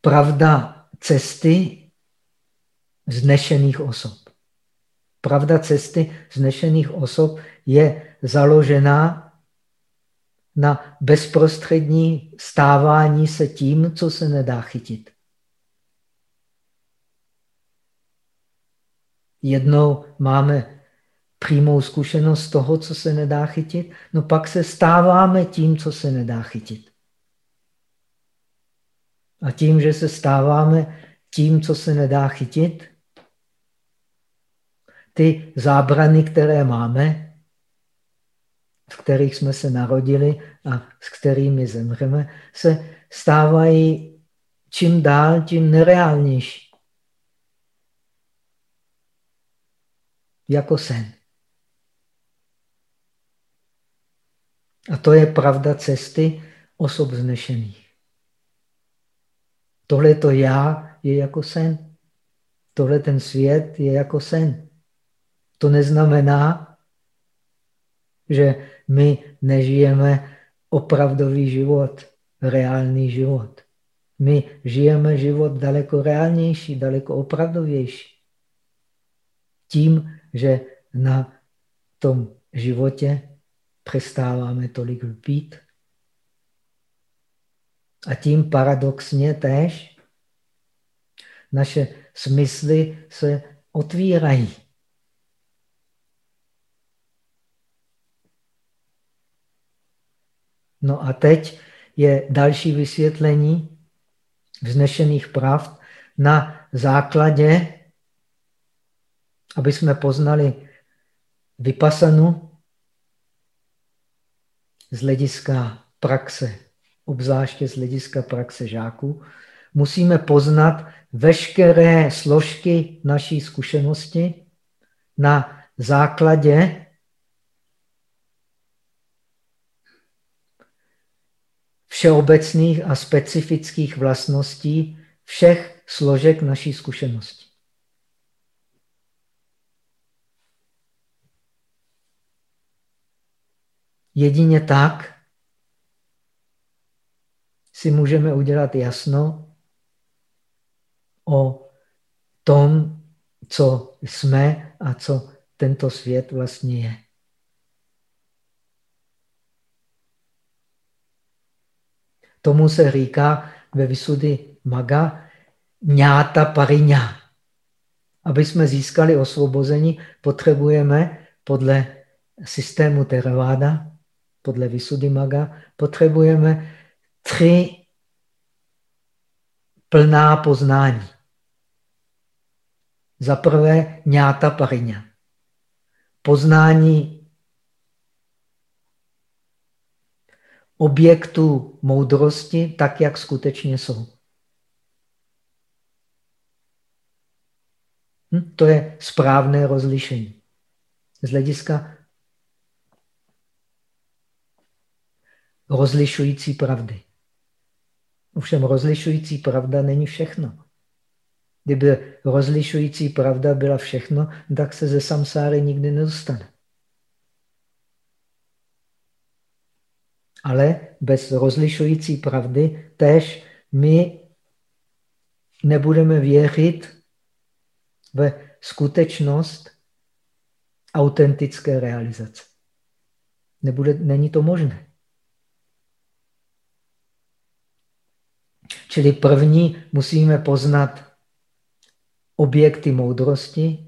S1: pravda cesty znešených osob. Pravda cesty znešených osob je založená na bezprostřední stávání se tím, co se nedá chytit. Jednou máme přímou zkušenost toho, co se nedá chytit, no pak se stáváme tím, co se nedá chytit. A tím, že se stáváme tím, co se nedá chytit, ty zábrany, které máme, v kterých jsme se narodili a s kterými zemřeme, se stávají čím dál tím nereálnější. Jako sen. A to je pravda cesty osob znešených. Tohle to já je jako sen. Tohle ten svět je jako sen. To neznamená, že my nežijeme opravdový život, reálný život. My žijeme život daleko reálnější, daleko opravdovější. Tím, že na tom životě přestáváme tolik lpít. A tím paradoxně též naše smysly se otvírají. No a teď je další vysvětlení vznešených pravd na základě, aby jsme poznali vypasanu z hlediska praxe, obzvláště z hlediska praxe žáků, musíme poznat veškeré složky naší zkušenosti na základě všeobecných a specifických vlastností všech složek naší zkušenosti. Jedině tak si můžeme udělat jasno o tom, co jsme a co tento svět vlastně je. Tomu se říká ve Vysudy Maga ňáta pariňá. Aby jsme získali osvobození, potřebujeme podle systému Theravada, podle Vysudy Maga, potřebujeme tři plná poznání. Za prvé ňáta pariňa. Poznání objektů moudrosti tak, jak skutečně jsou. Hm? To je správné rozlišení. Z hlediska rozlišující pravdy. Ovšem rozlišující pravda není všechno. Kdyby rozlišující pravda byla všechno, tak se ze samsáry nikdy nedostane. Ale bez rozlišující pravdy tež my nebudeme věřit ve skutečnost autentické realizace. Nebude, není to možné. Čili první musíme poznat objekty moudrosti.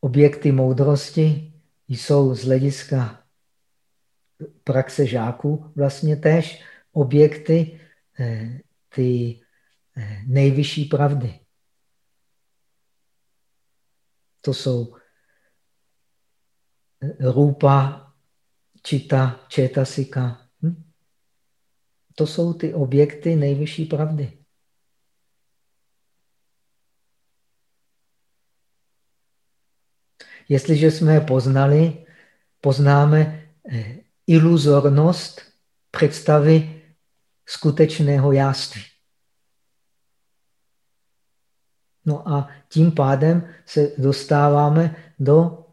S1: Objekty moudrosti jsou z hlediska praxe žáků vlastně též objekty eh, ty eh, nejvyšší pravdy. To jsou eh, rupa, čita, četasika. To jsou ty objekty nejvyšší pravdy. Jestliže jsme je poznali, poznáme eh, iluzornost představy skutečného jáství. No a tím pádem se dostáváme do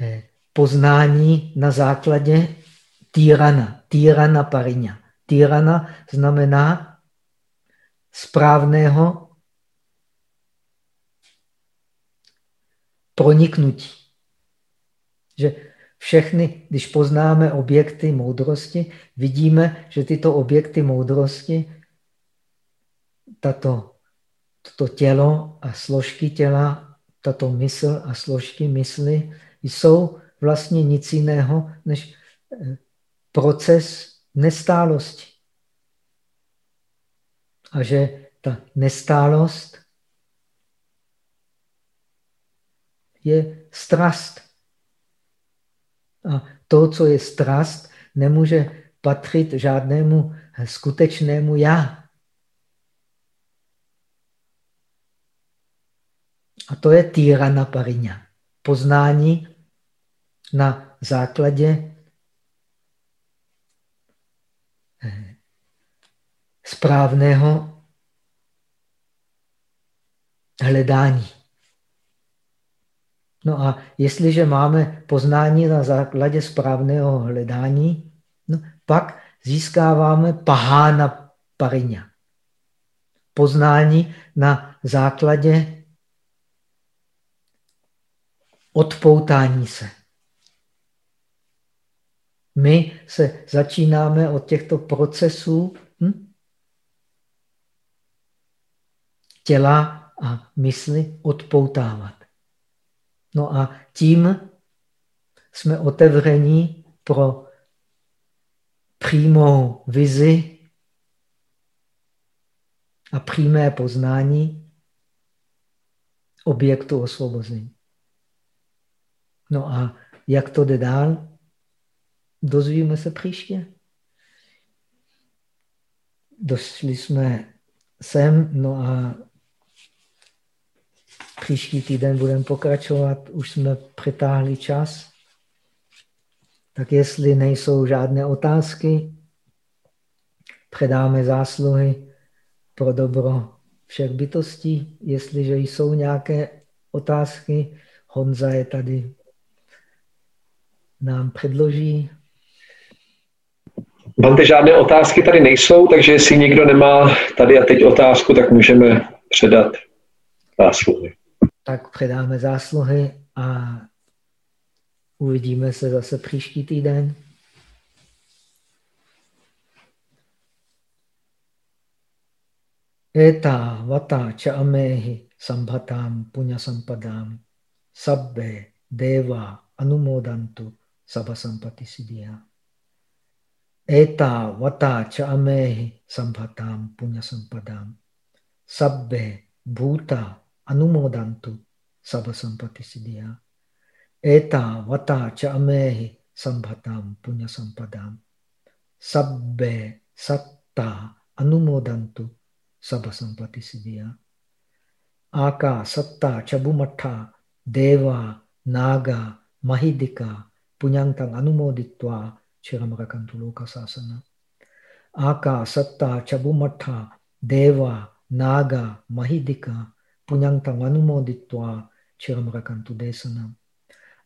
S1: eh, poznání na základě týrana, týrana pariňa. Týrana znamená správného proniknutí. Že všechny, když poznáme objekty moudrosti, vidíme, že tyto objekty moudrosti, tato, toto tělo a složky těla, tato mysl a složky mysli jsou vlastně nic jiného než eh, proces nestálosti. A že ta nestálost je strast. A to, co je strast, nemůže patřit žádnému skutečnému já. A to je týrana pariňa. Poznání na základě eh, správného hledání. No a jestliže máme poznání na základě správného hledání, no, pak získáváme pahána pariňa. Poznání na základě odpoutání se. My se začínáme od těchto procesů hm? Těla a mysli odpoutávat. No a tím jsme otevření pro přímou vizi a přímé poznání objektu osvobození. No a jak to jde dál? Dozvíme se příště. Došli jsme sem, no a Příští týden budeme pokračovat, už jsme přetáhli čas. Tak jestli nejsou žádné otázky, předáme zásluhy pro dobro všech bytostí. Jestliže jsou nějaké otázky, Honza je tady, nám předloží.
S2: Bante, žádné otázky tady nejsou, takže jestli někdo nemá tady a teď otázku, tak můžeme předat zásluhy
S1: tak předáme zásluhy a uvidíme se zase příští týden. Eta vata cha amehi sambhatam punya sampadam sabbe deva anumodantu sabha sampati siddhya. Eta vata cha amehi sambhatam punya sampadam sabbe bhuta anumodantu sabha sampati siddhya. Eta vata cha amehi sambhatam punya sampadam. Sabbe satta anumodantu sabha sampati siddhya. Aka satta chabumatha deva naga mahidika punyantang anumoditva chiramarakantu loka sasana. Aka satta chabumatha deva naga mahidika punyantang anumoditva chiramrakantu desanam.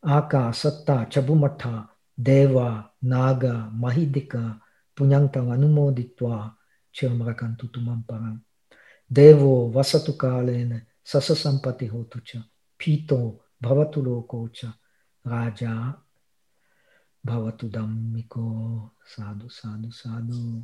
S1: Aka satta chabumatha deva naga mahidika punyantang anumoditva chiramrakantu tumamparang. Devo vasatu kalena sasa sampati hotucha pito bhavatu lokocha raja Bhavatu dhammiko, sádu, sádu, sádu.